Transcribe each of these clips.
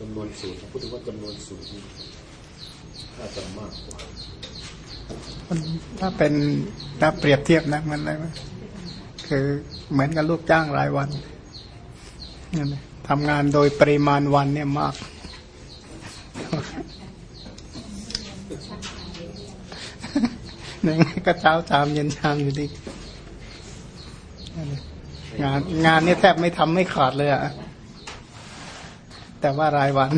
จำนวนสูตรพูดถึงว่าจำนวนสูตรนี่ถ้าจะมากกว่าถ้าเป็นถ้าเปรียบเทียบนะมันอะไรคือเหมือนกับลูกจ้างรายวันนั่นทำงานโดยปริมาณวันเนี่ยมากยังไงก็เช้าชามเย็นชามอยู่ดีงานงานเนี่ยแทบไม่ทำไม่ขาดเลยอะ แต่ว่ารายวัน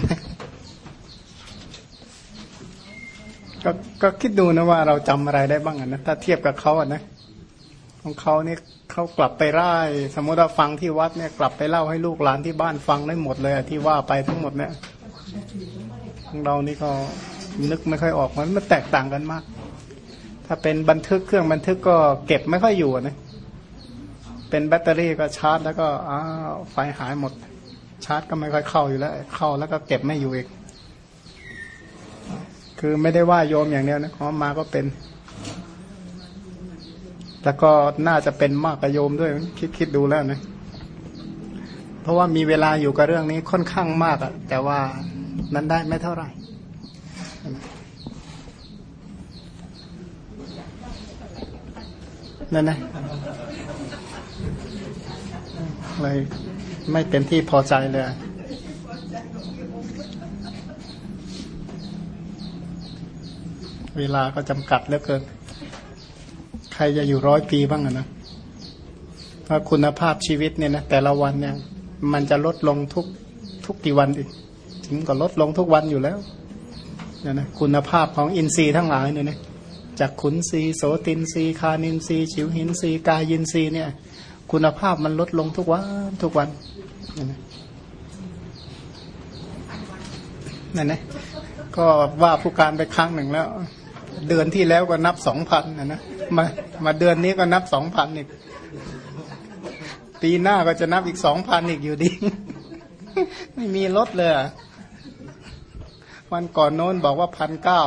ก็ก็คิดดูนะว่าเราจำอะไรได้บ้างอะนะถ้าเทียบกับเขาอะนะ ของเขาเนี่ยเขากลับไปไล่สมมติว่าฟังที่วัดเนี่ย กลับไปเล่าให้ลูกหลานที่บ้านฟังได้หมดเลยที่ว่าไปทั้งหมดเนี่ยของเรานี่ก็นึกไม่ค่อยออกมันมันแตกต่างกันมาก ถ้าเป็นบันทึกเครื่องบันทึกก็เก็บไม่ค่อยอยู่อะนะเป็นแบตเตอรี่ก็ชาร์จ แล้วก็อ้าวไฟหายหมด ชาร์จก็ไม่ค่อยเข้าอยู่แล้ว เข้าแล้วก็เก็บไม่อยู่อีก คือไม่ได้ว่าโยมอย่างเดียวนะขอมาก็เป็น แล้วก็น่าจะเป็นมากกว่าโยมด้วย คิดคิดดูแล้วนะ เพราะว่ามีเวลาอยู่กับเรื่องนี้ค่อนข้างมากอะแต่ว่านั้นได้ไม่เท่าไหร่นั่นนะเลย ไม่เต็มที่พอใจเลย เวลาก็จำกัดเหลือเกิน ใครจะอยู่ร้อยปีบ้างอะนะเพราะคุณภาพชีวิตเนี่ยนะแต่ละวันเนี่ย มันจะลดลงทุกทุกกี่วันอีกถึงก็ลดลงทุกวันอยู่แล้วเนี่ยนะคุณภาพของอินทรีย์ทั้งหลายเนี่ยนะจากขุนทรีโสตินทรีคานินทรีย์ฉิวหินทรีกายินทรีเนี่ย คุณภาพมันลดลงทุกวันทุกวันนั่นนะก็ว่าผู้การไปครั้งหนึ่งแล้ว เดือนที่แล้วก็นับสองพันนะนะมามาเดือนนี้ก็นับสองพันอีก ปีหน้าก็จะนับอีกสองพันอีกอยู่ดี ไม่มีลดเลยวันก่อนโน้นบอกว่าพันเก้า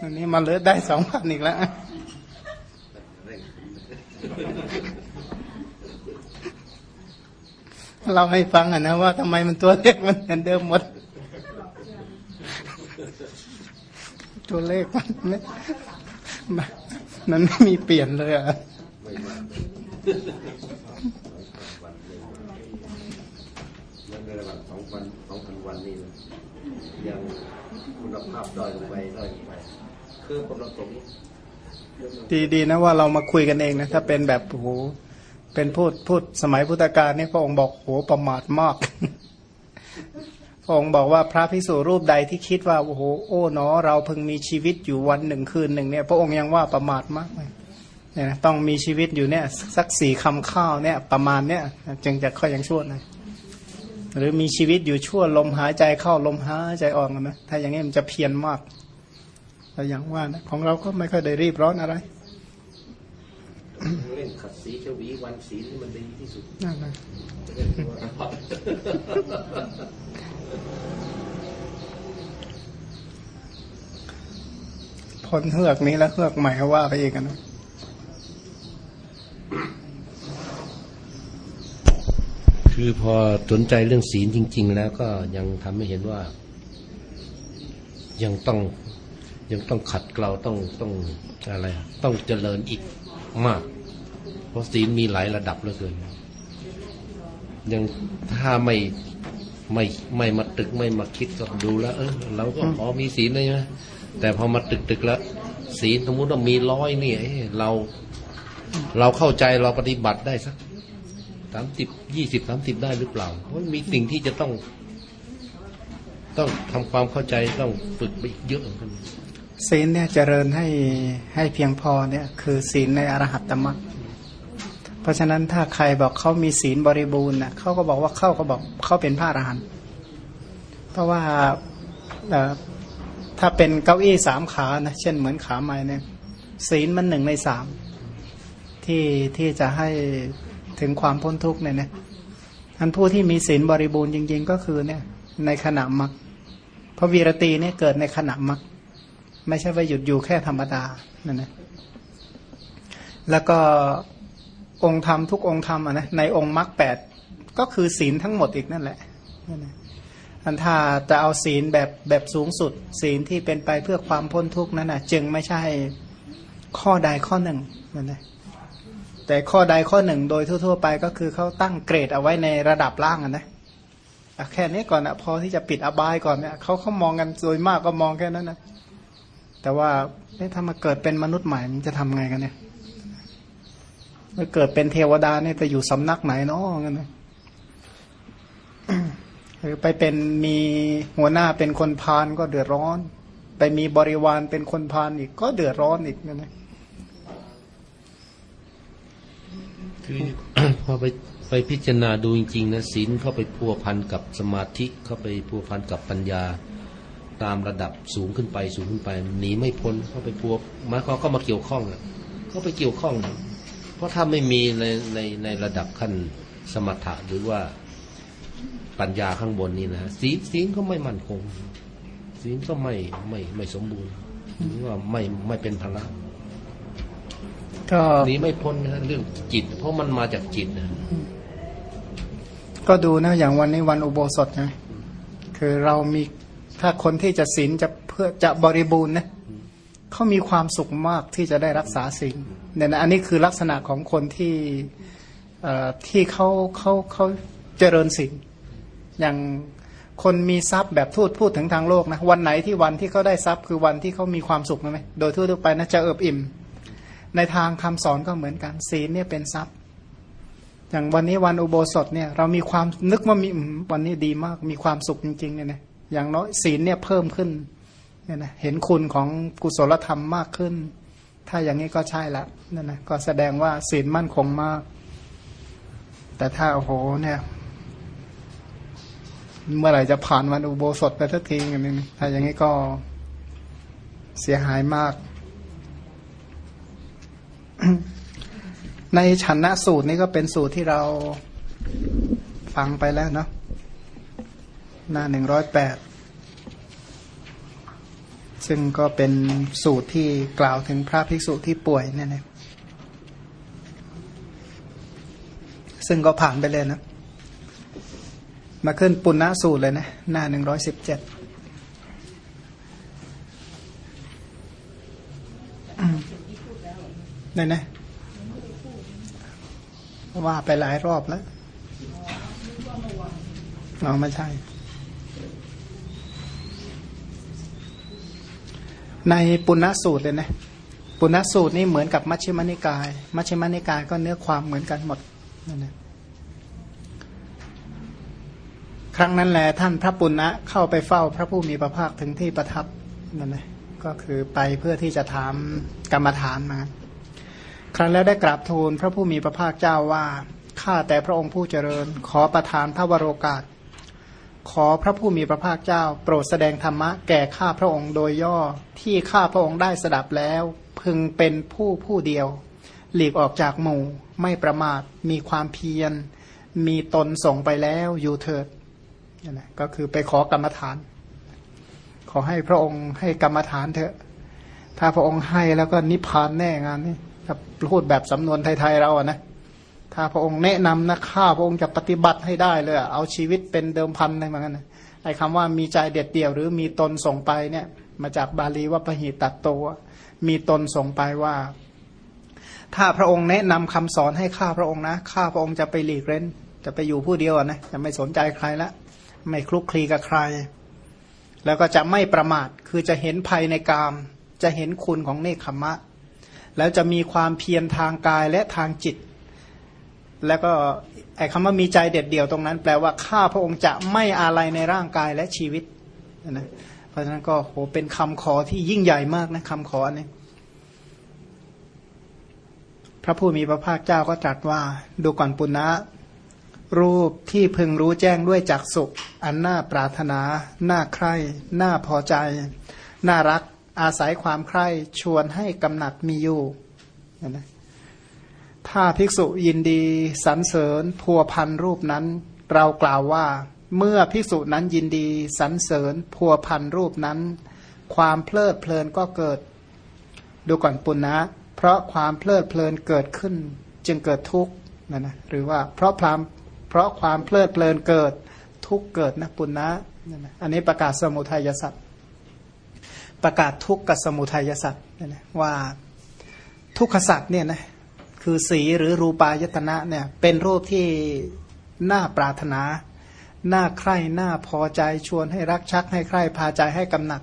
อันนี้มาเลือได้สองพันอีกแล้ว เราให้ฟังอะนะว่าทำไมมันตัวเลขมันเหมือนเดิมหมด ตัวเลขมันไม่มันไม่มีเปลี่ยนเลยอะไม่มากยังในระหว่างสองพันสองพันวันนี่นะยังคุณภาพด้อยลงไปด้อยลงไปคือความประสงค์ดีดีนะว่าเรามาคุยกันเองนะ ถ้าเป็นแบบโอ้โห เป็นพูดพูดสมัยพุทธกาลนี่พระองค์บอกโหประมาทมาก พระองค์บอกว่าพระพิสุรูปใดที่คิดว่าโอ้โหโอ้เนอเราเพิ่งมีชีวิตอยู่วันหนึ่งคืนหนึ่งเนี่ยพระองค์ยังว่าประมาทมากเลยเนี่ยต้องมีชีวิตอยู่เนี่ยสักสี่คำข้าวเนี่ยประมาณเนี่ยจึงจะค่อยยังชั่วหนะหรือมีชีวิตอยู่ชั่วลมหายใจเข้าลมหายใจออกนะถ้าอย่างนี้มันจะเพียรมากแต่อย่างว่านะของเราก็ไม่ค่อยได้รีบร้อนอะไร เล่นขัดสีชวีวันสีที่มันดีที่สุดนั่นนะจะได้รู้ว่าพ้นเฮือกนี้แล้วเฮือกใหม่ก็ว่าไปอีกอะนะคือพอสนใจเรื่องศีลจริง ๆ แล้วก็ยังทำให้เห็นว่า ยังต้องยังต้องขัดเกลาต้องต้องอะไรอะต้องเจริญอีกมาก เพราะศีลมีหลายระดับเหลือเกินยังถ้าไม่ไม่ไม่มาตึกไม่มาคิดก็ดูแล้ว เออเราก็พอมีศีลเลยนะแต่พอมาตึกตึกแล้วศีลสมมติว่ามีร้อยนี่เรา เราเข้าใจเราปฏิบัติได้สักสามสิบยี่สิบสามสิบได้หรือเปล่าเพราะมีสิ่งที่จะต้อง ต้องทำความเข้าใจต้องฝึกไปเยอะเหมือนกันศีลเนี่ยเจริญให้ให้เพียงพอเนี่ย คือศีลในอรหัตตมรรค เพราะฉะนั้นถ้าใครบอกเขามีศีลบริบูรณ์นะเขาก็บอกว่าเขาก็บอกเขาเป็นพระอรหันต์เพราะว่าถ้าเป็นเก้าอี้สามขานะเช่นเหมือนขาไม้เนี่ยศีลมันหนึ่งในสามที่ที่จะให้ถึงความพ้นทุกข์เนี่ยนะท่านผู้ที่มีศีลบริบูรณ์จริง ๆ ก็คือเนี่ย ในขณะมรรคพระวีรตีเนี่ยเกิดในขณะมรรคไม่ใช่ว่าหยุดอยู่แค่ธรรมดานั่นนะแล้วก็ องค์ธรรมทุกองค์ธรรมอะนะในองค์มรรคแปดก็คือศีลทั้งหมดอีกนั่นแหละอันถ้าจะเอาศีลแบบแบบสูงสุด ศีลที่เป็นไปเพื่อความพ้นทุกข์นั้นนะจึงไม่ใช่ข้อใดข้อหนึ่งนั่นแหละแต่ข้อใดข้อหนึ่งโดยทั่ว ๆ ไปก็คือเขาตั้งเกรดเอาไว้ในระดับล่างอะนะแค่นี้ก่อนนะพอที่จะปิดอบายก่อนเนี่ยเขาเขามองกันโดยมากก็มองแค่นั้นนะแต่ว่าถ้ามาเกิดเป็นมนุษย์ใหม่มันจะทำไงกันเนี่ย เมื่อเกิดเป็นเทวดาเนี่ยไปอยู่สำนักไหนเนาะกันนะหรือไปเป็นมีหัวหน้าเป็นคนพาลก็เดือดร้อน ไปมีบริวารเป็นคนพาลอีกก็เดือดร้อนอีกนะนะคือพอไปไปพิจารณาดูจริงๆนะศีลเข้าไปพัวพันกับสมาธิเข้าไปพัวพันกับปัญญาตามระดับสูงขึ้นไปสูงขึ้นไปหนีไม่พ้นเข้าไปพัวมายควาก็มาเกี่ยวข้องอะเข้าไปเกี่ยวข้องนะ ราะถ้าไม่มีในในในระดับขั้นสมถะหรือว่าปัญญาข้างบนนี่นะศีลศีลก็ไม่มั่นคงศีลก็ไม่ไม่ไม่สมบูรณ์หรือว่าไม่ไม่เป็นพลังก็หนีไม่พ้นนะเรื่องจิต เพราะมันมาจากจิตนะก็ดูนะอย่างวันนี้วันอุโบสถนะคือเรามีถ้าคนที่จะศีลจะเพื่อจะบริบูรณ์นะ เขามีความสุขมากที่จะได้รักษาศีลเนี่ยนะอันนี้คือลักษณะของคนที่เอ่อที่เขาเขาเขาเจริญศีลอย่างคนมีทรัพย์แบบทูตพูดถึงทางโลกนะวันไหนที่วันที่เขาได้ทรัพย์คือวันที่เขามีความสุขไหมโดยทั่วไปนะจะเอิบอิ่ม ในทางคำสอนก็เหมือนกันศีลเนี่ยเป็นทรัพย์ อย่างวันนี้วันอุโบสถเนี่ยเรามีความนึกว่ามีวันนี้ดีมากมีความสุขจริงๆเนี่ยนะอย่างน้อยศีลเนี่ยเพิ่มขึ้น เนี่ยนะเห็นคุณของกุศลธรรมมากขึ้น ถ้าอย่างนี้ก็ใช่ละนั่นนะก็แสดงว่าศีลมั่นคงมาก แต่ถ้าโอ้โหเนี่ย เมื่อไหร่จะผ่านวันอุโบสถไปสักทีอย่างนี้ถ้าอย่างนี้ก็เสียหายมาก ในฉันนะสูตรนี้ก็เป็นสูตรที่เราฟังไปแล้วเนาะหน้าหนึ่งร้อยแปด ซึ่งก็เป็นสูตรที่กล่าวถึงพระภิกษุที่ป่วยเนี่ยนะซึ่งก็ผ่านไปเลยนะ มาขึ้นปุณณสูตรเลยนะ หน้าหนึ่งร้อยสิบเจ็ดเนี่ยนะ ว่าไปหลายรอบแล้วเอาไม่ใช่ ในปุณณสูตรเลยนะปุณณสูตรนี่เหมือนกับมัชฌิมานิกาย มัชฌิมานิกายก็เนื้อความเหมือนกันหมดนั่นนะครั้งนั้นแหละท่านพระปุณณะเข้าไปเฝ้าพระผู้มีพระภาคถึงที่ประทับนั่นนะก็คือไปเพื่อที่จะถามกรรมฐานมา ครั้งแล้วได้กราบทูลพระผู้มีพระภาคเจ้าว่าข้าแต่พระองค์ผู้เจริญ ขอประทานพระวโรกาส ขอพระผู้มีพระภาคเจ้า โปรดแสดงธรรมะแก่ข้าพระองค์โดยย่อที่ข้าพระองค์ได้สดับแล้ว พึงเป็นผู้ผู้เดียว หลีกออกจากหมู่ ไม่ประมาทมีความเพียร มีตนส่งไปแล้วอยู่เถิดนะก็คือไปขอกรรมฐาน ขอให้พระองค์ให้กรรมฐานเถอะ ถ้าพระองค์ให้แล้วก็นิพพานแน่งานนี้ถ้าพูดแบบสำนวนไทยๆเราอะนะ ถ้าพระองค์แนะนำนะข้าพระองค์จะปฏิบัติให้ได้เลย เอาชีวิตเป็นเดิมพันอะไรเหมือนกันนไอ้คำว่ามีใจเด็ดเดี่ยว หรือมีตนส่งไปเนี่ยมาจากบาลีว่าพหิตัดโตวมีตนส่งไปว่า ถ้าพระองค์แนะนำคำสอนให้ข้าพระองค์นะข้าพระองค์จะไปหลีกเล่นจะไปอยู่ผู้เดียวนะจะไม่สนใจใครละ ไม่คลุกคลีกับใคร แล้วก็จะไม่ประมาทคือจะเห็นภัยในกาม จะเห็นคุณของเนคขมะ แล้วจะมีความเพียรทางกายและทางจิต แล้วก็ไอ้คำว่ามีใจเด็ดเดี่ยวตรงนั้น แปลว่าข้าพระองค์จะไม่อะไรในร่างกายและชีวิตนะเพราะฉะนั้นก็โหเป็นคำขอที่ยิ่งใหญ่มากนะคำขออันนี้พระผู้มีพระภาคเจ้าก็ตรัสว่า ดูก่อนปุณณะรูปที่พึงรู้แจ้งด้วยจักสุอันน่าปรารถนาน่าใคร่น่าพอใจ น่ารักอาศัยความใคร่ชวนให้กำหนัดมีอยู่นะ ถ้าภิกษุยินดีสรรเสริญพัวพันรูปนั้น เรากล่าวว่า เมื่อภิกษุนั้นยินดีสรรเสริญพัวพันรูปนั้น ความเพลิดเพลินก็เกิด ดูก่อนปุณณะเพราะความเพลิดเพลินเกิดขึ้น จึงเกิดทุกข์นะนะหรือว่าเพราะพรามเพราะความเพลิดเพลินเกิดทุกข์เกิดนะปุณณะนั่นะอันนี้ประกาศสมุทัยสัตว์ประกาศทุกข์กับสมุทัยสัตว์นั่นนะว่าทุกขสัตว์เนี่ยนะ คือสีหรือรูปายตนะเนี่ยเป็นรูปที่น่าปรารถนา น่าใคร่ น่าพอใจชวนให้รักชักให้ใคร่พาใจให้กำหนัด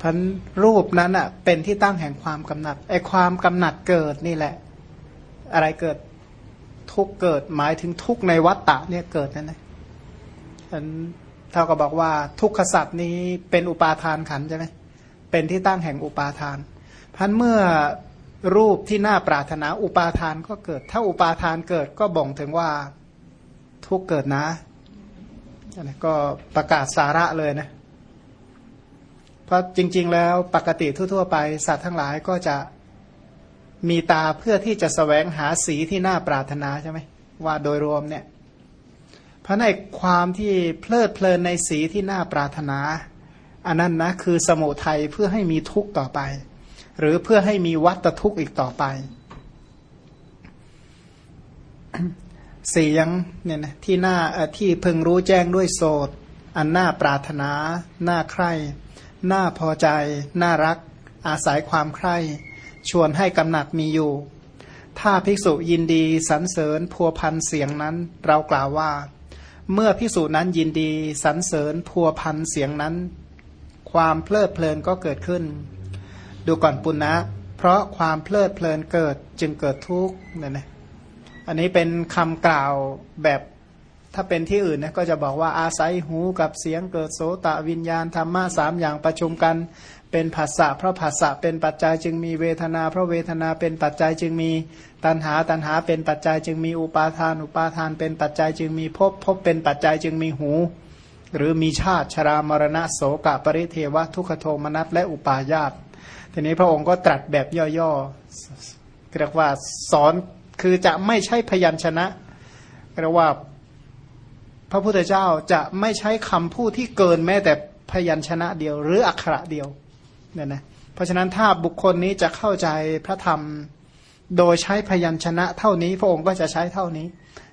พันรูปนั้นอะเป็นที่ตั้งแห่งความกำหนัดไอความกำหนัดเกิดนี่แหละ อะไรเกิดทุกเกิดหมายถึงทุกในวัฏฏะเนี่ยเกิดนั่นนะฉันเท่ากับบอกว่าทุกขสัตว์นี้เป็นอุปาทานขันใช่ไหมเป็นที่ตั้งแห่งอุปาทานพันเมื่อ รูปที่น่าปรารถนาอุปาทานก็เกิด ถ้าอุปาทานเกิดก็บ่งถึงว่าทุกเกิดนะนก็ประกาศสาระเลยนะ เพราะจริง ๆ แล้วปกติทั่ว ๆ ไป สัตว์ทั้งหลายก็จะมีตาเพื่อที่จะสแสวงหาสีที่น่าปรารถนาใช่ไหมว่าโดยรวมเนี่ยเพราะในความที่เพลิดเพลินในสีที่น่าปรารถนา อันนั้นนะคือสมุทัยเพื่อให้มีทุกข์ต่อไป หรือเพื่อให้มีวัตทุกข์อีกต่อไปเสียงเนี่ยนะที่หน่าที่พึงรู้แจ้งด้วยโสดอันน่าปรารถนาหน่าใคร่น่าพอใจ น่ารัก อาศัยความใคร่ ชวนให้กำหนัดมีอยู่ ถ้าภิกษุยินดีสรรเสริญพัวพันเสียงนั้น เรากล่าวว่า เมื่อภิกษุนั้นยินดีสรรเสริญพัวพันเสียงนั้น ความเพลิดเพลินก็เกิดขึ้น ดูก่อนปุณณนะ เพราะความเพลิดเพลินเกิดจึงเกิดทุกข์เนี่ยนะอันนี้เป็นคำกล่าวแบบถ้าเป็นที่อื่นนะก็จะบอกว่าอาศัยหูกับเสียงเกิดโสตะวิญญาณธรรมะสามอย่างประชุมกันเป็นภาษะเพราะภาษะเป็นปัจจัยจึงมีเวทนา เพราะเวทนาเป็นปัจจัยจึงมีตัณหาตัณหาเป็นปัจจัยจึงมีอุปาทาน อุปาทานเป็นปัจจัยจึงมีภพภพเป็นปัจจัยจึงมีหู หรือมีชาติชรามรณะโสกะปริเทวะทุกขโทมนัสและอุปาญาต ทีนี้พระองค์ก็ตรัสแบบย่อๆเรียกว่าสอนคือจะไม่ใช่พยัญชนะเรียกว่าพระพุทธเจ้าจะไม่ใช้คำพูดที่เกินแม้แต่พยัญชนะเดียว หรืออักขระเดียวเนี่ยนะเพราะฉะนั้นถ้าบุคคลนี้จะเข้าใจพระธรรมโดยใช้พยัญชนะเท่านี้ พระองค์ก็จะใช้เท่านี้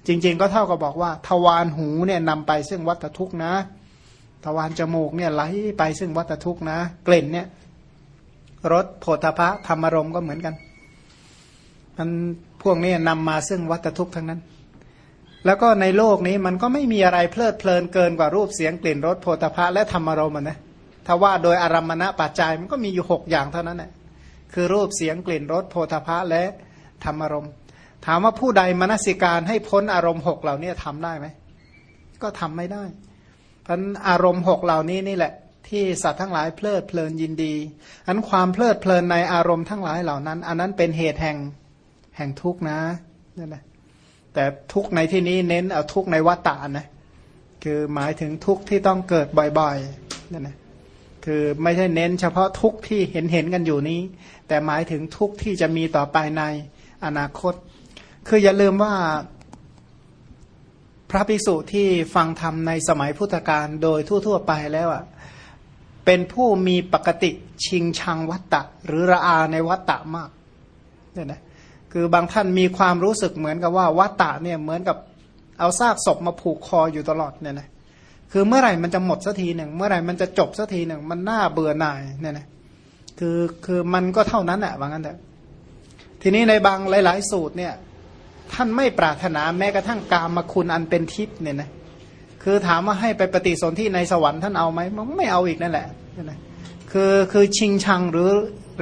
จริง ๆ ก็เท่ากับบอกว่า ทวารหูเนี่ยนำไปซึ่งวัตทุกนะ ทวารจมูกเนี่ยไหลไปซึ่งวัตทุกนะ กลิ่นเนี่ย รสโผฏฐะธรรมรมก็เหมือนกันมันพวกนี้นำมาซึ่งวัตทุกข์ทั้งนั้น แล้วก็ในโลกนี้มันก็ไม่มีอะไรเพลิดเพลินเกินกว่ารูปเสียงกลิ่นรสโพธพะและธรรมารมนะถ้าว่าโดยอารมณะปัจจัยมันก็มีอยู่หกอย่างเท่านั้นแหละคือรูปเสียงกลิ่นรสโพธพะและธรรมารมถามว่าผู้ใดมนสิการให้พ้นอารมณ์หกเหล่านี้ทำได้ไหมก็ทำไม่ได้ เพราะอารมณ์หกเหล่านี้นี่แหละ ที่สัตว์ทั้งหลายเพลิดเพลินยินดีอันความเพลิดเพลินในอารมณ์ทั้งหลายเหล่านั้น อันนั้นเป็นเหตุแห่งแห่งทุกข์นะนั่นแหละแต่ทุกข์ในที่นี้เน้นเอาทุกข์ในวัฏฏะนะคือหมายถึงทุกข์ที่ต้องเกิดบ่อยๆนั่นนะคือไม่ใช่เน้นเฉพาะทุกข์ที่เห็นเห็นกันอยู่นี้ แต่หมายถึงทุกข์ที่จะมีต่อไปในอนาคต คืออย่าลืมว่าพระภิกษุที่ฟังธรรมในสมัยพุทธกาลโดยทั่ว ๆ ไปแล้วอะ เป็นผู้มีปกติชิงชังวัตตะ หรือระอาในวัตตะมากเนี่ยนะคือบางท่านมีความรู้สึกเหมือนกับว่าวัตตะเนี่ยเหมือนกับเอาซากศพมาผูกคออยู่ตลอดเนี่ยนะคือเมื่อไหร่มันจะหมดสักทีหนึ่ง เมื่อไหร่มันจะจบสักทีหนึ่ง มันน่าเบื่อหน่ายเนี่ยนะคือคือมันก็เท่านั้นแหละว่างั้นแต่ทีนี้ในบางหลาย ๆ สูตรเนี่ย ท่านไม่ปรารถนาแม้กระทั่งกามมาคุณอันเป็นทิพย์เนี่ยนะ คือถามว่าให้ไปปฏิสนธิในสวรรค์ท่านเอาไหมมันไม่เอาอีกนั่นแหละคือคือชิงชังหรือ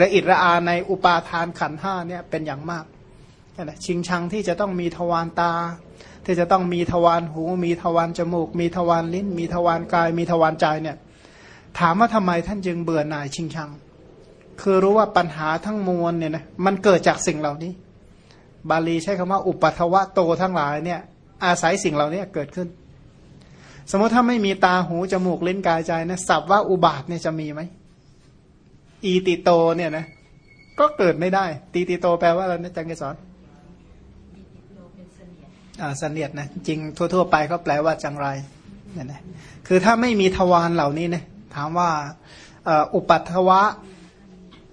ระอิดระอาในอุปาทานขันห้าเนี่ยเป็นอย่างมากนั่นแหละชิงชังที่จะต้องมีทวารตา ที่จะต้องมีทวารหู มีทวารจมูก มีทวารลิ้น มีทวารกาย มีทวารใจเนี่ยถามว่าทำไมท่านจึงเบื่อหน่ายชิงชัง คือรู้ว่าปัญหาทั้งมวลเนี่ยนะมันเกิดจากสิ่งเหล่านี้ บาลีใช้คำว่าอุปัทวะโตทั้งหลายเนี่ยอาศัยสิ่งเหล่านี้เกิดขึ้น สมมติถ้าไม่มีตาหูจมูกเลิ้นกายใจนะสับว่าอุบาทเนี่ยจะมีไหมอีติโตเนี่ยนะ ก็เกิดไม่ได้ ตีติโตแปลว่าอะไรนะจังเกสอนอ่าเสนียดนะจริงทั่ว ๆ ไปเขาแปลว่าจังไรเนี่ยนะคือถ้าไม่มีทวารเหล่านี้นี่ยถามว่าอุปัตวะ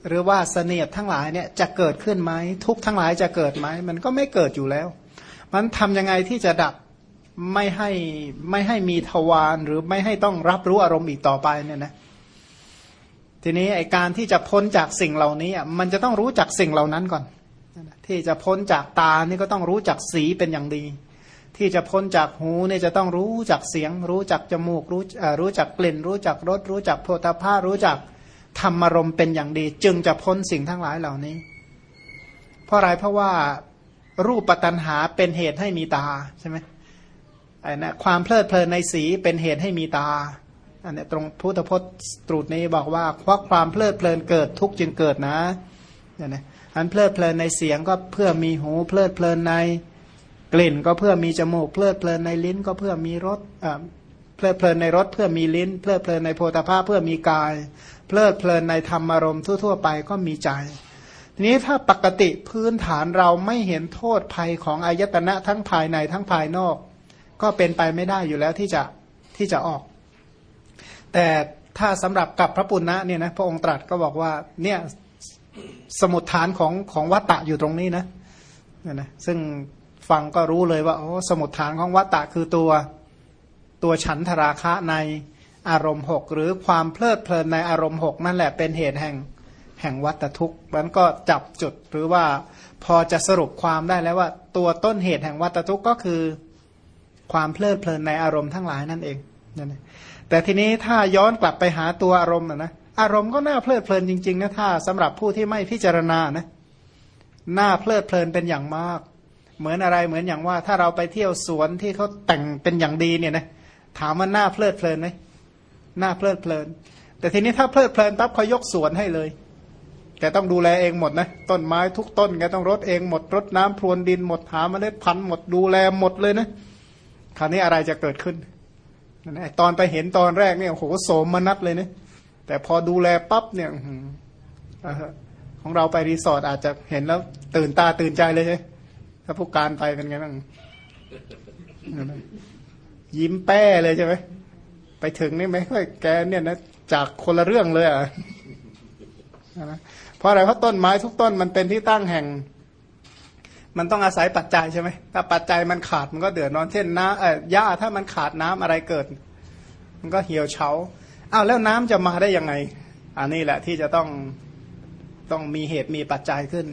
หรือว่าเสนียดทั้งหลายเนี่ยจะเกิดขึ้นไหมทุกทั้งหลายจะเกิดไหมมันก็ไม่เกิดอยู่แล้วมันทำยังไงที่จะดับ ไม่ให้ไม่ให้มีทวารหรือไม่ให้ต้องรับรู้อารมณ์อีกต่อไปเนี่ยนะทีนี้ไอการที่จะพ้นจากสิ่งเหล่านี้อะมันจะต้องรู้จักสิ่งเหล่านั้นก่อน ที่จะพ้นจากตานี่ก็ต้องรู้จักสีเป็นอย่างดี ที่จะพ้นจากหูเนี่ยจะต้องรู้จักเสียง รู้จักจมูกรู้รู้จักกลิ่น รู้จักรสรู้จักโพธาภารู้จักธรรมารมณ์เป็นอย่างดี จึงจะพ้นสิ่งทั้งหลายเหล่านี้ เพราะอะไรเพราะว่ารูปปัตนหาเป็นเหตุให้มีตาใช่ไหม ไอ้นะความเพลิดเพลินในสีเป็นเหตุให้มีตาอันนี้ตรงพุทธพจน์ตรูตนี้บอกว่าเพราะความเพลิดเพลินเกิดทุกข์จึงเกิดนะเนี่ยนะอันเพลิดเพลินในเสียงก็เพื่อมีหูเพลิดเพลินในกลิ่นก็เพื่อมีจมูกเพลิดเพลินในลิ้นก็เพื่อมีรสอ่าเพลิดเพลินในรสเพื่อมีลิ้น เพลิดเพลินในโพธาภาเพื่อมีกาย เพลิดเพลินในธรรมารมณ์ทั่วๆไปก็มีใจ ทีนี้ถ้าปกติพื้นฐานเราไม่เห็นโทษภัยของอายตนะทั้งภายในทั้งภายนอก ก็เป็นไปไม่ได้อยู่แล้วที่จะที่จะออก แต่ถ้าสำหรับกับพระปุณณะเนี่ยนะพระองค์ตรัสก็บอกว่าเนี่ยสมุดฐานของของวัตตะอยู่ตรงนี้นะเนี่ยนะซึ่งฟังก็รู้เลยว่าโอ้สมุดฐานของวัตตะคือตัวตัวฉันทราคะในอารมณ์หกหรือความเพลิดเพลินในอารมณ์หกนั่นแหละเป็นเหตุแห่งแห่งวัตทุกข์มันก็จับจุดหรือว่าพอจะสรุปความได้แล้วว่า ตัวต้นเหตุแห่งวัตทุกข์ก็คือ ความเพลิดเพลินในอารมณ์ทั้งหลายนั่นเองนั่นแต่ทีนี้ถ้าย้อนกลับไปหาตัวอารมณ์นะอารมณ์ก็น่าเพลิดเพลินจริงๆนะถ้าสำหรับผู้ที่ไม่พิจารณานะน่าเพลิดเพลินเป็นอย่างมาก เหมือนอะไรเหมือนอย่างว่า ถ้าเราไปเที่ยวสวนที่เขาแต่งเป็นอย่างดีเนี่ยนะถามว่าน่าเพลิดเพลินไหมน่าเพลิดเพลิน แต่ทีนี้ถ้าเพลิดเพลินปั๊บเขายกสวนให้เลยแกต้องดูแลเองหมดนะต้นไม้ทุกต้นแกต้องรดเองหมดรดน้ำพรวนดินหมดหาเมล็ดพันธุ์หมดดูแลหมดเลยนะ คราวนี้อะไรจะเกิดขึ้นตอนไปเห็นตอนแรกเนี่ยโหโสมมนัดเลยเนะแต่พอดูแลปั๊บเนี่ยของเราไปรีสอร์ทอาจจะเห็นแล้วตื่นตาตื่นใจเลยใช่ถ้าผู้การไปเป็นไงบ้างยิ้มแป้เลยใช่ไหมไปถึงนี่ไหมค่อยแกเนี่ยนะจากคนละเรื่องเลยอะเพราะอะไรเพราะต้นไม้ทุกต้นมันเป็นที่ตั้งแห่ง มันต้องอาศัยปัจจัยใช่ไหมถ้าปัจจัยมันขาดมันก็เดือดร้อนเช่นน้ำเอ่อหญ้าถ้ามันขาดน้ำอะไรเกิด มันก็เหี่ยวเฉาอ้าวแล้วน้ำจะมาได้ยังไง อันนี้แหละที่จะต้องต้องมีเหตุมีปัจจัยขึ้น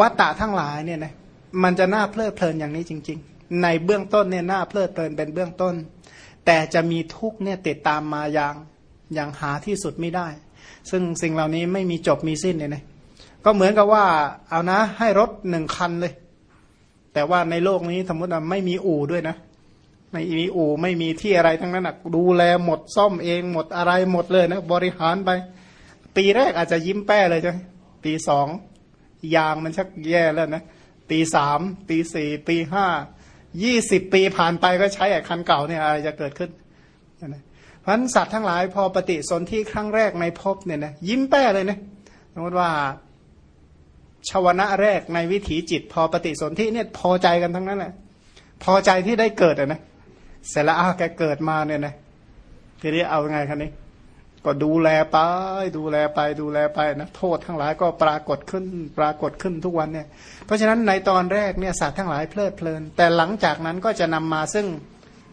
วัตตะทั้งหลายเนี่ยนะมันจะน่าเพลิดเพลินอย่างนี้จริง ๆ ในเบื้องต้นเนี่ยน่าเพลิดเพลินเป็นเบื้องต้น แต่จะมีทุกเนี่ยติดตามมาอย่างอย่างหาที่สุดไม่ได้ ซึ่งสิ่งเหล่านี้ไม่มีจบมีสิ้นเลยนะก็เหมือนกับว่าเอานะให้รถหนึ่งคันเลย แต่ว่าในโลกนี้สมมติว่าไม่มีอู่ด้วยนะ ไม่มีอู่ไม่มีที่อะไรทั้งนั้นนะดูแลหมดซ่อมเองหมดอะไรหมดเลยนะบริหารไป ปีแรกอาจจะยิ้มแป้เลยใช่ไหมปีสองยางมันชักแย่แล้วนะปีสามปีสี่ปีห้ายี่สิบปีผ่านไปก็ใช้ไอ้คันเก่าเนี่ยอะไรจะเกิดขึ้นนะเพราะฉะนั้นสัตว์ทั้งหลายพอปฏิสนธิครั้งแรกในภพเนี่ยนะยิ้มแป้เลยนะสมมติว่า ชาวนะแรกในวิถีจิต พอปฏิสนธิเนี่ยพอใจกันทั้งนั้นแหละพอใจที่ได้เกิดอะนะเสร็จแล้วอ้าแกเกิดมาเนี่ยนะทีนี้เอาไงคันนี้ ก็ดูแลไป ดูแลไปดูแลไปนะโทษทั้งหลายก็ปรากฏขึ้นปรากฏขึ้นทุกวันเนี่ย เพราะฉะนั้นในตอนแรกเนี่ยสัตว์ทั้งหลายเพลิดเพลิน แต่หลังจากนั้นก็จะนำมาซึ่ง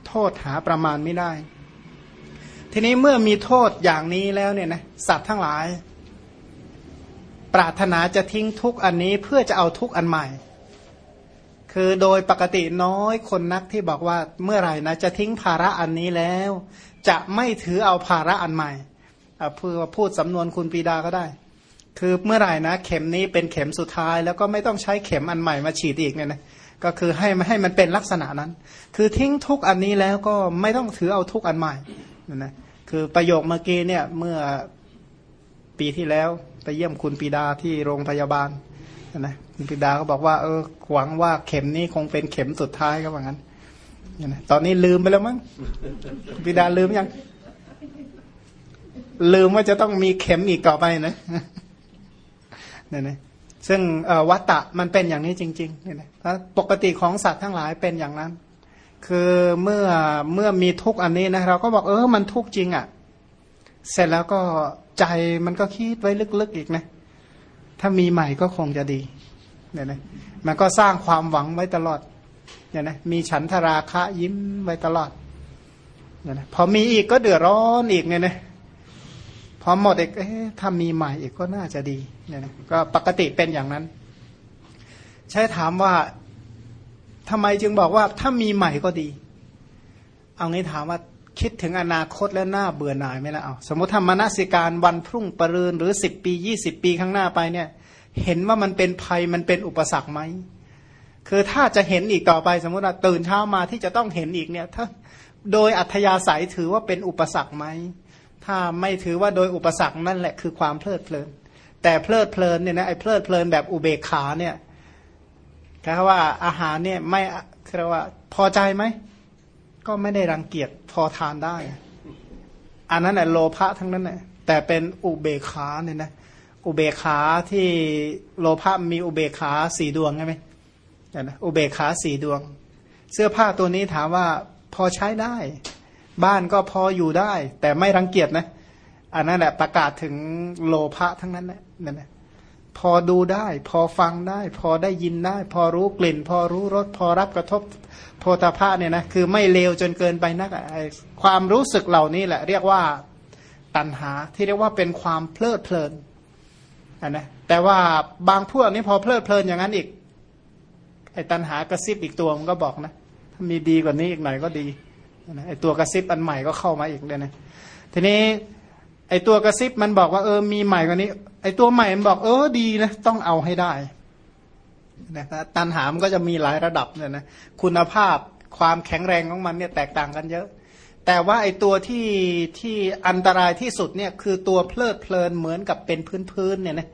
โทษหาประมาณไม่ได้ ทีนี้เมื่อมีโทษอย่างนี้แล้วเนี่ยนะสัตว์ทั้งหลาย ปรารถนาจะทิ้งทุกอันนี้เพื่อจะเอาทุกอันใหม่ คือโดยปกติน้อยคนนักที่บอกว่าเมื่อไหร่นะจะทิ้งภาระอันนี้แล้ว จะไม่ถือเอาภาระอันใหม่เพื่อพูดสำนวนคุณปีดาก็ได้ คือเมื่อไหร่นะ เข็มนี้เป็นเข็มสุดท้าย แล้วก็ไม่ต้องใช้เข็มอันใหม่มาฉีดอีกเนี่ยนะก็คือให้ให้มันเป็นลักษณะนั้น คือทิ้งทุกอันนี้แล้วก็ไม่ต้องถือเอาทุกอันใหม่นะนะคือประโยคเมื่อกี้เนี่ยเมื่อปีที่แล้ว ไปเยี่ยมคุณปีดาที่โรงพยาบาลนะคุณปิดาก็บอกว่าเออหวังว่าเข็มนี้คงเป็นเข็มสุดท้ายก็ว่างั้นนะตอนนี้ลืมไปแล้วมั้งปิดาลืมยัง ลืมว่าจะต้องมีเข็มอีกต่อไปนะเนี่ยนะซึ่งวัตตะมันเป็นอย่างนี้จริงๆเนี่ยนะปกติของสัตว์ทั้งหลายเป็นอย่างนั้น คือเมื่อเมื่อมีทุกข์อันนี้นะเราก็บอกเออมันทุกข์จริงอะ่ะ เสร็จแล้วก็ ใจมันก็คิดไว้ลึกๆอีกนะ ถ้ามีใหม่ก็คงจะดีเนี่ยนะมันก็สร้างความหวังไว้ตลอดเนี่ยนะมีฉันทราคะยิ้มไว้ตลอดเนี่ยนะพอมีอีกก็เดือดร้อนอีกเนี่ยนะพอหมดอีกเอ๊ะถ้ามีใหม่อีกก็น่าจะดีเนี่ยนะก็ปกติเป็นอย่างนั้น ใช่ถามว่าทำไมจึงบอกว่าถ้ามีใหม่ก็ดี เอางี้ถามว่า คิดถึงอนาคตแล้วหน้าเบื่อหน่ายไหมล่ะเอาสมมติทำมนสิการวันพรุ่งปรืนหรือสิบปียี่สิบปีข้างหน้าไปเนี่ย เห็นว่ามันเป็นภัยมันเป็นอุปสรรคไหมคือถ้าจะเห็นอีกต่อไปสมมติว่าตื่นเช้ามาที่จะต้องเห็นอีกเนี่ย ถ้าโดยอัธยาศัยถือว่าเป็นอุปสรรคไหมถ้าไม่ถือว่าโดยอุปสรรคนั่นแหละคือความเพลิดเพลิน แต่เพลิดเพลินเนี่ยนะไอ้เพลิดเพลินแบบอุเบกขาเนี่ยแค่ว่าอาหารเนี่ยไม่เรียกว่าพอใจไหม ก็ไม่ได้รังเกียจพอทานได้ อันนั้นแหละโลภะทั้งนั้นแหละแต่เป็นอุเบกขาเนี่ยนะอุเบกขาที่โลภะมีอุเบกขาสี่ดวงใช่ไหมนะอุเบกขาสี่ดวง เสื้อผ้าตัวนี้ถามว่าพอใช้ได้ บ้านก็พออยู่ได้ แต่ไม่รังเกียจนะ อันนั้นแหละประกาศถึงโลภะทั้งนั้นแหละนั่นแหละ พอดูได้ พอฟังได้ พอได้ยินได้ พอรู้กลิ่น พอรู้รสพอรับกระทบโพธาภะเนี่ยนะคือไม่เลวจนเกินไปนักไอความรู้สึกเหล่านี้แหละ เรียกว่าตัณหาที่เรียกว่าเป็นความเพลิดเพลินอันนะแต่ว่าบางพวกนี้พอเพลิดเพลินอย่างนั้นอีกไอ้ตัณหากระซิบอีกตัวมันก็บอกนะถ้ามีดีกว่านี้อีกหน่อยก็ดีไอ้ตัวกระซิบอันใหม่ก็เข้ามาอีกเลยนะทีนี้ ไอตัวกระซิบมันบอกว่าเออมีใหม่กว่านี้ ไอตัวใหม่มันบอกเออดีนะต้องเอาให้ได้นะตันหามันก็จะมีหลายระดับเนี่ยนะคุณภาพความแข็งแรงของมันเนี่ยแตกต่างกันเยอะ แต่ว่าไอตัวที่ที่อันตรายที่สุดเนี่ยคือตัวเพลิดเพลินเหมือนกับเป็นพื้นๆเนี่ยนะ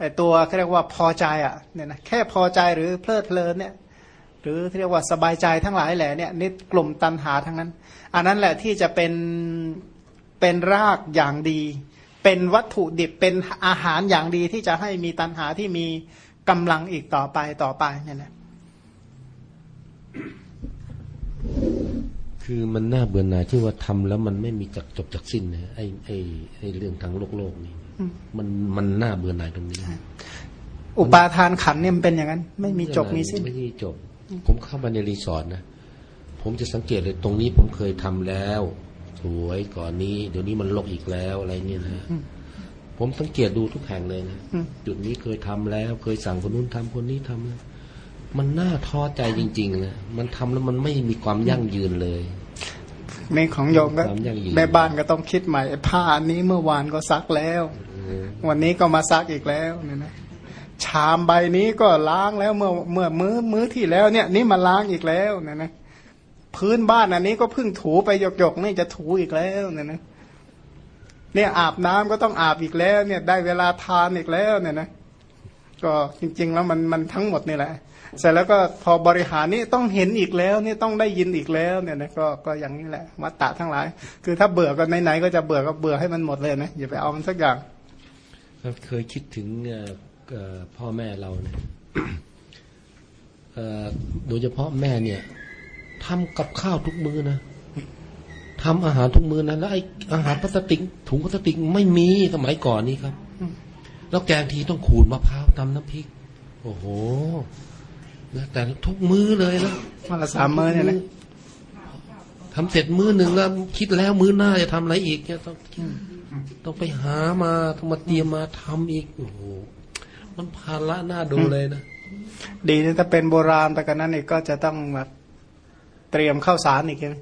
ไอตัวเรียกว่าพอใจอะเนี่ยนะแค่พอใจหรือเพลิดเพลินเนี่ยหรือเรียกว่าสบายใจทั้งหลายแหละเนี่ยนี่กลุ่มตันหาทั้งนั้น อันนั้นแหละที่จะเป็น เป็นรากอย่างดี เป็นวัตถุดิบเป็นอาหารอย่างดีที่จะให้มีตันหาที่มีกำลังอีกต่อไปต่อไปเนี่ยนะคือมันน่าเบื่อหน่ายที่ว่าทำแล้วมันไม่มีจักจบจักสิ้นนะไอ้ไอ้ไอ้เรื่องทางโลกโลกนี่มันมันน่าเบื่อหน่ายตรงนี้ อุปาทานขันเนี่ยมันเป็นอย่างนั้น ไม่มีจบมีสิ้นไม่มีจบ ผมเข้ามาในรีสอร์ทนะผมจะสังเกตเลยตรงนี้ผมเคยทำแล้ว สวยก่อนนี้ เดี๋ยวนี้มันลกอีกแล้วอะไรเนี่ยนะผมสังเกตดูทุกแห่งเลยนะอืมจุดนี้เคยทำแล้ว เคยสั่งคนนู้นทำคนนี้ทำแล้วมันน่าท้อใจจริงๆนะมันทำแล้วมันไม่มีความยั่งยืนเลยในของโยมก็ความยั่งยืนแม่บ้านก็ต้องคิดใหม่ไอ้ผ้าอันนี้เมื่อวานก็ซักแล้ว วันนี้ก็มาซักอีกแล้วเนี่ยนะชามใบนี้ก็ล้างแล้วเมื่อเมื่อมื้อมื้อที่แล้วเนี่ย นี่มาล้างอีกแล้วเนี่ยนะ พื้นบ้านอันนี้ก็เพิ่งถูไปหยกๆนี่จะถูอีกแล้วเนี่ยนะเนี่ยอาบน้ำก็ต้องอาบอีกแล้ว เนี่ยได้เวลาทานอีกแล้วเนี่ยนะก็จริง ๆ แล้วมันมันทั้งหมดนี่แหละเสร็จแล้วก็พอบริหารนี่ต้องเห็นอีกแล้วนี่ต้องได้ยินอีกแล้วเนี่ยนะก็ก็อย่างนี้แหละวัตตะทั้งหลาย คือถ้าเบื่อก็ไหนๆก็จะเบื่อก็เบื่อให้มันหมดเลยนะอย่าไปเอามันสักอย่างเคยคิดถึงพ่อแม่เราเนี่ยโดยเฉพาะแม่เนี่ย ทำกับข้าวทุกมื้อนะทำอาหารทุกมื้อนะแล้วไออาหารพลาสติก ถุงพลาสติกไม่มีสมัยก่อนนี้ครับแล้วแกงทีต้องขูดมะพร้าวตำน้ำพริก โอ้โหนะแต่ทุกมื้อเลยนะวันละสามมื้อเนี่ยนะทำเสร็จมื้อหนึ่งแล้ว คิดแล้วมื้อหน้าจะทำอะไรอีกเนี่ยต้องต้องไปหามาต้องมาเตรียมมาทำอีกโอ้โหมันภาระหน้าดูเลยนะ ดีนะถ้าเป็นโบราณแต่กันนั้นอีกก็จะต้องแบบ เตรียมข้าวสารอีกใช่ไหม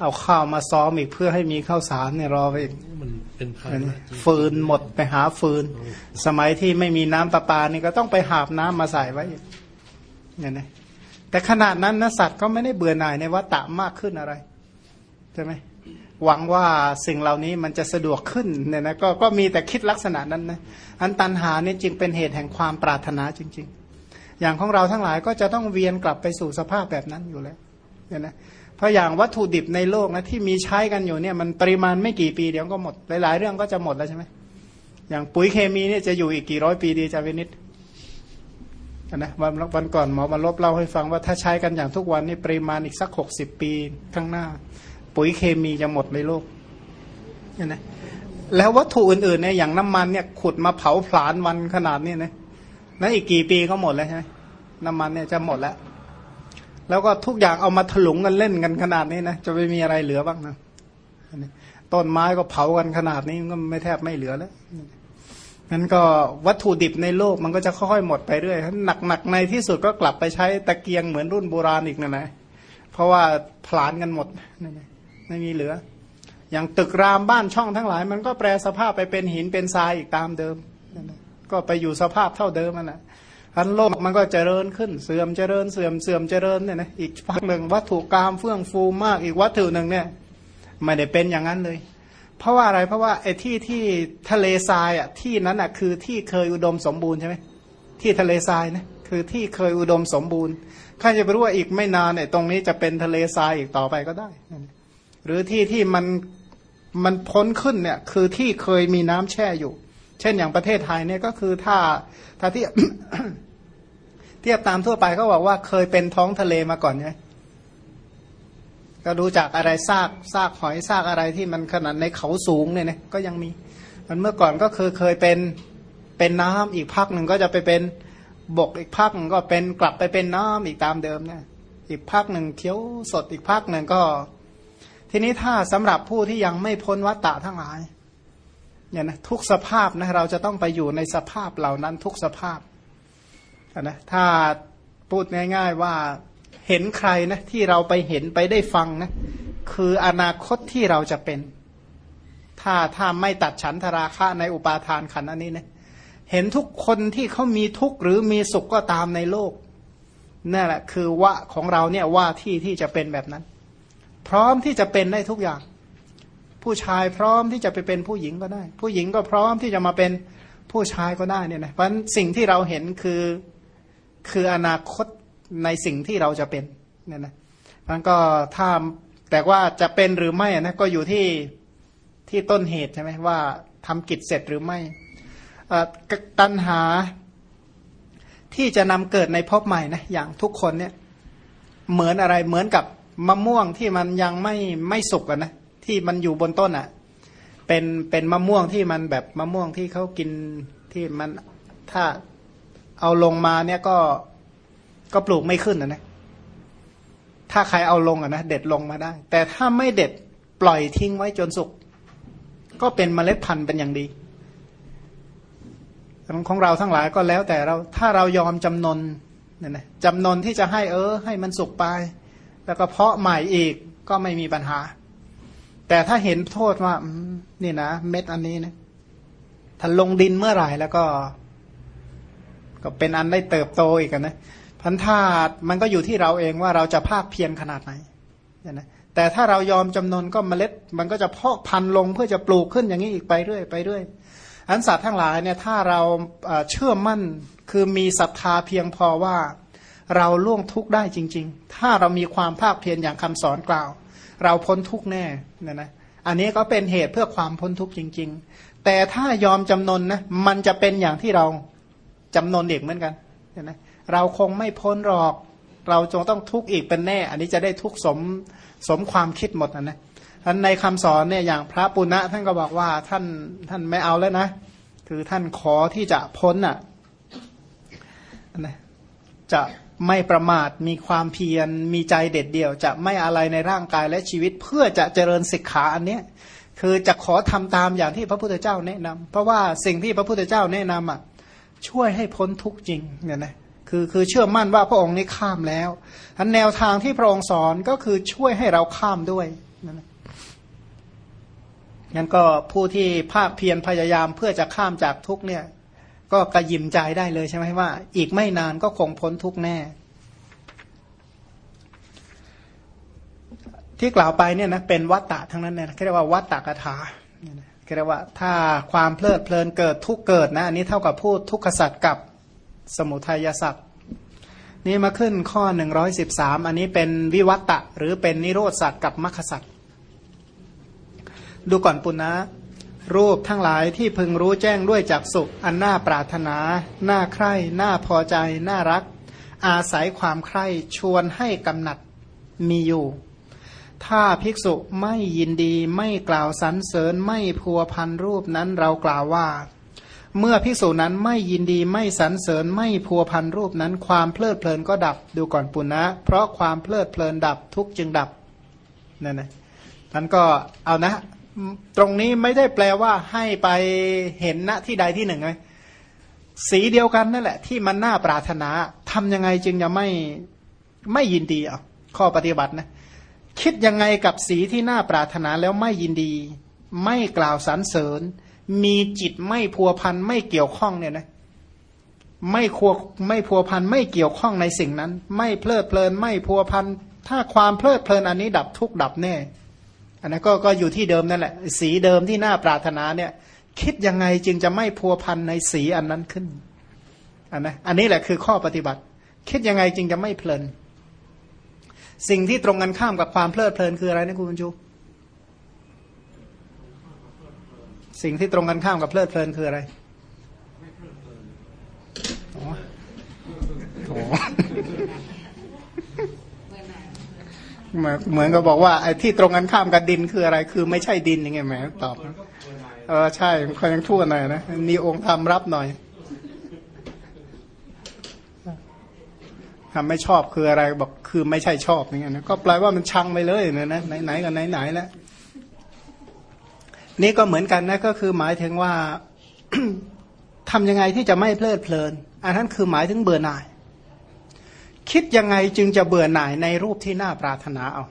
เอาข้าวมาซ้อมอีกเพื่อให้มีข้าวสารเนี่ยรอไปอีกมันเป็นภาเห็นไหมระจริงฟืนหมดไปหาฟืน สมัยที่ไม่มีน้ำประปานี่ก็ต้องไปหาบน้ำมาใส่ไว้อีกเนี่ยนะแต่ขนาดนั้นนะสัตว์ก็ไม่ได้เบื่อหน่ายในวัฏฏะมากขึ้นอะไรใช่ไหมหวังว่าสิ่งเหล่านี้มันจะสะดวกขึ้นเนี่ยนะก็ก็มีแต่คิดลักษณะนั้นนะอันตันหานี่จึงเป็นเหตุแห่งความปรารถนาจริง ๆ อย่างของเราทั้งหลายก็จะต้องเวียนกลับไปสู่สภาพแบบนั้นอยู่แล้ว เนี่ยนะเพราะอย่างวัตถุดิบในโลกนะที่มีใช้กันอยู่เนี่ยมันปริมาณไม่กี่ปีเดี๋ยวก็หมดหลาย ๆ เรื่องก็จะหมดแล้วใช่ไหมอย่างปุ๋ยเคมีเนี่ยจะอยู่อีกกี่ร้อยปีดีจาวินิตนะวันวันก่อนหมอมาลบเล่าให้ฟังว่าถ้าใช้กันอย่างทุกวันนี่ปริมาณอีกสักหกสิบปีข้างหน้า ปุ๋ยเคมีจะหมดในโลกเนี่ยนะแล้ววัตถุอื่นๆเนี่ยอย่างน้ำมันเนี่ยขุดมาเผาผลาญวันขนาดนี้นะนั้นอีกกี่ปีก็หมดแล้วใช่ไหมน้ำมันเนี่ยจะหมดแล้ว แล้วก็ทุกอย่างเอามาถลุงกันเล่นกันขนาดนี้นะจะไม่มีอะไรเหลือบ้างนะต้นไม้ก็เผากันขนาดนี้ก็ไม่แทบไม่เหลือแล้วนั้นก็วัตถุดิบในโลกมันก็จะค่อยๆหมดไปเรื่อยหนักๆในที่สุดก็กลับไปใช้ตะเกียงเหมือนรุ่นโบราณอีกนั่นแหละเพราะว่าผลาญกันหมดไม่มีเหลือ อย่างตึกรามบ้านช่องทั้งหลาย มันก็แปลสภาพไปเป็นหินเป็นทรายอีกตามเดิมก็ไปอยู่สภาพเท่าเดิมนั่นแหละ อันโลกมันก็เจริญขึ้นเสื่อมเจริญเสื่อมเสื่อมเจริญเนี่ยนะอีกฝั่งหนึ่งวัตถุกรรมเฟื่องฟูมากอีกวัตถุหนึ่งเนี่ยไม่ได้เป็นอย่างนั้นเลย เพราะว่าอะไรเพราะว่าไอ้ที่ที่ทะเลทรายอะที่นั้นอะคือที่เคยอุดมสมบูรณ์ใช่ไหมที่ทะเลทรายนะคือที่เคยอุดมสมบูรณ์ข้าจะไปรู้ว่าอีกไม่นานเนี่ยตรงนี้จะเป็นทะเลทรายอีกต่อไปก็ได้ หรือที่ที่มันมันพ้นขึ้นเนี่ยคือที่เคยมีน้ำแช่อยู่ เช่นอย่างประเทศไทยเนี่ยก็คือถ้าถ้าที่ ทียบตามทั่วไปเขาบอกว่าเคยเป็นท้องทะเลมาก่อนไงก็ดูจากอะไรซากซากหอยซากอะไรที่มันขนาดในเขาสูงเนี่ยนะก็ยังมี มันเมื่อก่อนก็คือเคยเป็นเป็นน้ำอีกพักหนึ่งก็จะไปเป็นบกอีกพักหนึ่งก็เป็นกลับไปเป็นน้ำอีกตามเดิมเนี่ยอีกพักหนึ่งเคี้ยวสดอีกพักหนึ่งก็ ทีนี้ถ้าสำหรับผู้ที่ยังไม่พ้นวัตตะทั้งหลายเนี่ยนะทุกสภาพนะเราจะต้องไปอยู่ในสภาพเหล่านั้นทุกสภาพ นะถ้าพูดง่าย ๆว่าเห็นใครนะที่เราไปเห็นไปได้ฟังนะคืออนาคตที่เราจะเป็น ถ้าถ้าไม่ตัดฉันทราคะในอุปาทานขันอันนี้นะเห็นทุกคนที่เขามีทุกข์หรือมีสุขก็ตามในโลกนั่นแหละคือว่าของเราเนี่ยว่าที่ที่จะเป็นแบบนั้น พร้อมที่จะเป็นได้ทุกอย่าง ผู้ชายพร้อมที่จะไปเป็นผู้หญิงก็ได้ ผู้หญิงก็พร้อมที่จะมาเป็นผู้ชายก็ได้เนี่ยนะเพราะสิ่งที่เราเห็นคือ คืออนาคตในสิ่งที่เราจะเป็นเนี่ยนะมันก็ถ้าแต่ว่าจะเป็นหรือไม่นะก็อยู่ที่ที่ต้นเหตุใช่ไหมว่าทำกิจเสร็จหรือไม่ตัณหาที่จะนำเกิดในภพใหม่นะอย่างทุกคนเนี่ยเหมือนอะไรเหมือนกับมะม่วงที่มันยังไม่ไม่สุกอะนะที่มันอยู่บนต้นอะ่ะเป็นเป็นมะม่วงที่มันแบบมะม่วงที่เขากินที่มันถ้า เอาลงมาเนี่ยก็ก็ปลูกไม่ขึ้นนะนะถ้าใครเอาลงอะนะเด็ดลงมาได้ แต่ถ้าไม่เด็ดปล่อยทิ้งไว้จนสุก ก็เป็นเมล็ดพันธุ์เป็นอย่างดีของเราทั้งหลายก็แล้วแต่เราถ้าเรายอมจำนนเนี่ยนะจำนนที่จะให้เออ ให้มันสุกไป แล้วก็เพาะใหม่อีกก็ไม่มีปัญหา แต่ถ้าเห็นโทษว่านี่นะเม็ดอันนี้นะถ้าลงดินเมื่อไหร่แล้วก็ ก็เป็นอันได้เติบโตอีกนะพันธาตมันก็อยู่ที่เราเองว่าเราจะภาคเพียรขนาดไหนนะแต่ถ้าเรายอมจำนนก็เมล็ด มันก็จะพอกพันลงเพื่อจะปลูกขึ้นอย่างนี้อีกไปเรื่อยไปเรื่อยอันสัตว์ทั้งหลายเนี่ยถ้าเราเชื่อมั่นคือมีศรัทธาเพียงพอว่า เราล่วงทุกข์ได้จริง ๆ ถ้าเรามีความภาคเพียรอย่างคำสอนกล่าว เราพ้นทุกข์แน่เนี่ยนะอันนี้ก็เป็นเหตุเพื่อความพ้นทุกข์จริง ๆ แต่ถ้ายอมจำนนนะมันจะเป็นอย่างที่เรา จำนวนเด็กเหมือนกันเห็นไหมเราคงไม่พ้นหรอก เราจงต้องทุกข์อีกเป็นแน่ อันนี้จะได้ทุกข์สมสมความคิดหมดนะนะท่านในคำสอนเนี่ยอย่างพระปุณณะท่านก็บอกว่าท่านท่านไม่เอาแล้วนะ คือท่านขอที่จะพ้นอะนะจะไม่ประมาทมีความเพียรมีใจเด็ดเดี่ยว จะไม่อะไรในร่างกายและชีวิตเพื่อจะเจริญศิกขาอันเนี้ยคือจะขอทำตามอย่างที่พระพุทธเจ้าแนะนำเพราะว่าสิ่งที่พระพุทธเจ้าแนะนำอะ ช่วยให้พ้นทุกข์จริงเนี่ยนะคือคือเชื่อมั่นว่าพระองค์นี้ข้ามแล้วอันแนวทางที่พระองค์สอนก็คือช่วยให้เราข้ามด้วยนั่นงั้นก็ผู้ที่ภาคเพียรพยายามเพื่อจะข้ามจากทุกเนี่ย ก็กระยิมใจได้เลยใช่ไหมว่า อีกไม่นานก็คงพ้นทุกแน่ ที่กล่าวไปเนี่ยนะเป็นวัตตะทั้งนั้นเนี่ยเรียกว่าวัตตะกถาเรียกว่า ถ้าความเพลิดเพลินเกิดทุกเกิดนะ อันนี้เท่ากับพูดทุกขสัตว์กับสมุทัยสัตว์นี่มาขึ้นข้อหนึ่งร้อยสิบสามอันนี้เป็นวิวัตตะ หรือเป็นนิโรธสัตว์กับมรรคสัตว์ดูก่อนปุณนะรูปทั้งหลายที่พึงรู้แจ้งด้วยจักสุอันน่าปรารถนาน่าใคร่น่าพอใจ น่ารัก อาศัยความใคร่ชวนให้กำหนัดมีอยู่ ถ้าภิกษุไม่ยินดีไม่กล่าวสรรเสริญไม่พัวพันรูปนั้นเรากล่าวว่า เมื่อภิกษุนั้นไม่ยินดีไม่สรรเสริญไม่พัวพันรูปนั้น ความเพลิดเพลินก็ดับดูก่อนปุณณะเพราะความเพลิดเพลินดับทุกจึงดับนั่นนะท่านก็เอานะ ตรงนี้ไม่ได้แปลว่าให้ไปเห็นณที่ใดที่หนึ่งไหมสีเดียวกันนั่นแหละ ที่มันน่าปรารถนาทำยังไงจึงจะไม่ไม่ยินดีอะข้อปฏิบัตินะ คิดยังไงกับสีที่น่าปรารถนาแล้วไม่ยินดี ไม่กล่าวสรรเสริญ มีจิตไม่พัวพันไม่เกี่ยวข้องเนี่ยนะไม่คัวไม่พัวพันไม่เกี่ยวข้องในสิ่งนั้น ไม่เพลิดเพลินไม่พัวพันถ้าความเพลิดเพลินอันนี้ดับทุกข์ดับแน่ อันนั้นก็ก็อยู่ที่เดิมนั่นแหละ สีเดิมที่น่าปรารถนาเนี่ย คิดยังไงจึงจะไม่พัวพันในสีอันนั้นขึ้นอันนะอันนี้แหละคือข้อปฏิบัติ คิดยังไงจึงจะไม่เพลิน สิ่งที่ตรงกันข้ามกับความเพลิดเพลินคืออะไรนะคุณบรรจุสิ่งที่ตรงกันข้ามกับเพลิดเพลินคืออะไรอ๋อโถ่เหมือนเหมือนกับบอกว่าไอ้ที่ตรงกันข้ามกับดินคืออะไร คือไม่ใช่ดินยังไงแหมตอบ เออใช่คอยยังทั่วหน่อยนะมีองค์ธรรมรับหน่อย ทำไม่ชอบคืออะไรบอกคือไม่ใช่ชอบอย่างเงี้ยนะก็แปลว่ามันชังไปเลยนะนะไหนๆก็ไหนๆแล้วนี่ก็เหมือนกันนะก็คือหมายถึงว่าทำยังไงที่จะไม่เพลิดเพลิน อันนั้นคือหมายถึงเบื่อหน่าย คิดยังไงจึงจะเบื่อหน่ายในรูปที่น่าปรารถนาเอา